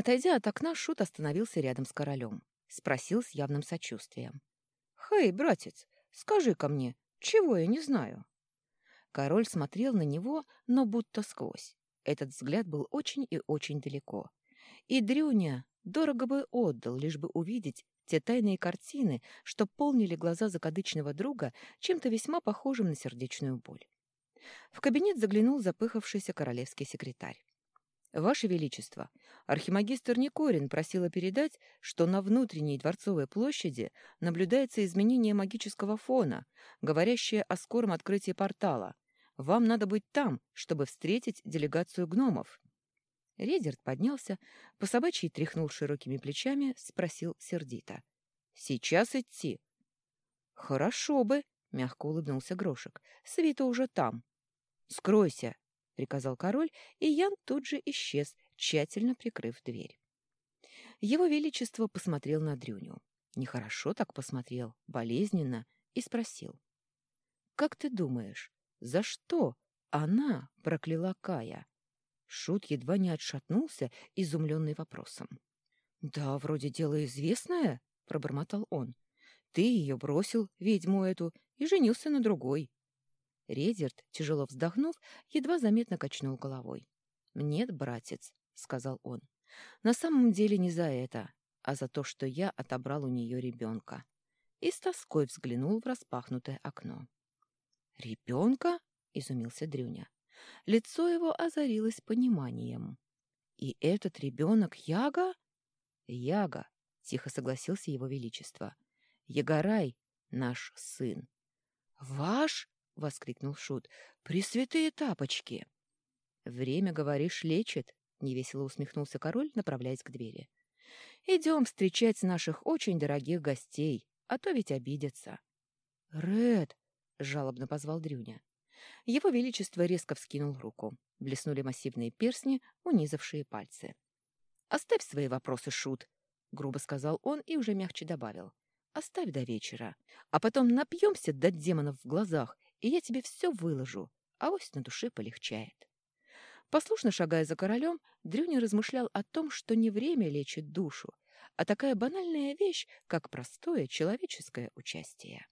Отойдя от окна, Шут остановился рядом с королем. Спросил с явным сочувствием. «Хей, братец, скажи-ка мне, чего я не знаю?» Король смотрел на него, но будто сквозь. Этот взгляд был очень и очень далеко. И Дрюня дорого бы отдал, лишь бы увидеть те тайные картины, что полнили глаза закадычного друга чем-то весьма похожим на сердечную боль. В кабинет заглянул запыхавшийся королевский секретарь. «Ваше Величество, архимагистр Никорин просила передать, что на внутренней дворцовой площади наблюдается изменение магического фона, говорящее о скором открытии портала. Вам надо быть там, чтобы встретить делегацию гномов». Редерт поднялся, по собачьи тряхнул широкими плечами, спросил сердито. «Сейчас идти?» «Хорошо бы», — мягко улыбнулся Грошек. «Свита уже там». «Скройся», — приказал король, и Ян тут же исчез, тщательно прикрыв дверь. Его Величество посмотрел на Дрюню. Нехорошо так посмотрел, болезненно, и спросил. «Как ты думаешь, за что она прокляла Кая?» Шут едва не отшатнулся, изумленный вопросом. «Да, вроде дело известное», — пробормотал он. «Ты ее бросил, ведьму эту, и женился на другой». Редерт, тяжело вздохнув, едва заметно качнул головой. «Нет, братец», — сказал он, — «на самом деле не за это, а за то, что я отобрал у нее ребенка». И с тоской взглянул в распахнутое окно. «Ребенка?» — изумился Дрюня. Лицо его озарилось пониманием. «И этот ребенок Яга?» «Яга», — тихо согласился его величество. «Ягорай, наш сын». «Ваш?» — воскликнул Шут. «Пресвятые тапочки!» «Время, говоришь, лечит», — невесело усмехнулся король, направляясь к двери. «Идем встречать наших очень дорогих гостей, а то ведь обидятся». «Ред!» — жалобно позвал Дрюня. Его Величество резко вскинул руку. Блеснули массивные перстни, унизавшие пальцы. «Оставь свои вопросы, Шут», — грубо сказал он и уже мягче добавил. «Оставь до вечера, а потом напьемся до демонов в глазах, и я тебе все выложу, а вось на душе полегчает». Послушно шагая за королем, Дрюня размышлял о том, что не время лечит душу, а такая банальная вещь, как простое человеческое участие.